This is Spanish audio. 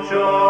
mucho.